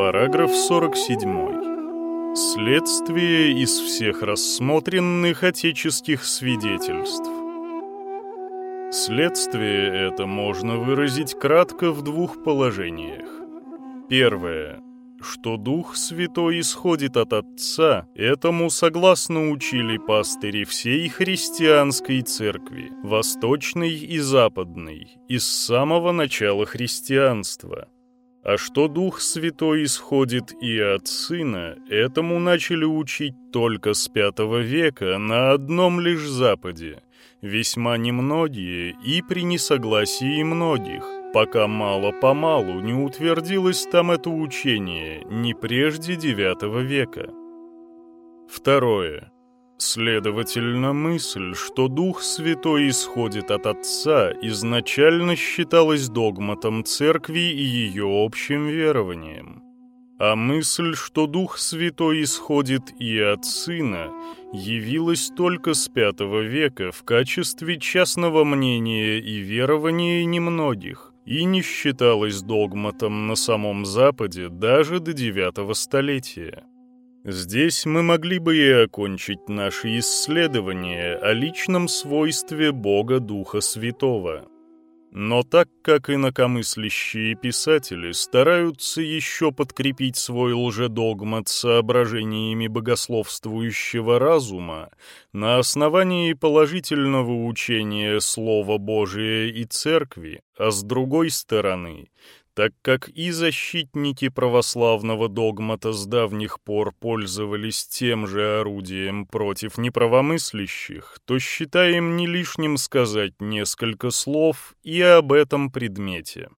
Параграф 47. Следствие из всех рассмотренных отеческих свидетельств. Следствие это можно выразить кратко в двух положениях. Первое. Что Дух Святой исходит от Отца, этому согласно учили пастыри всей христианской церкви, восточной и западной, из самого начала христианства – а что Дух Святой исходит и от Сына, этому начали учить только с V века на одном лишь Западе, весьма немногие и при несогласии многих, пока мало-помалу не утвердилось там это учение, не прежде IX века. Второе. Следовательно, мысль, что Дух Святой исходит от Отца, изначально считалась догматом Церкви и ее общим верованием. А мысль, что Дух Святой исходит и от Сына, явилась только с V века в качестве частного мнения и верования немногих, и не считалась догматом на самом Западе даже до IX столетия. Здесь мы могли бы и окончить наши исследования о личном свойстве Бога Духа Святого. Но так как инакомыслящие писатели стараются еще подкрепить свой лжедогмат соображениями богословствующего разума на основании положительного учения Слова Божия и Церкви, а с другой стороны — так как и защитники православного догмата с давних пор пользовались тем же орудием против неправомыслящих, то считаем не лишним сказать несколько слов и об этом предмете.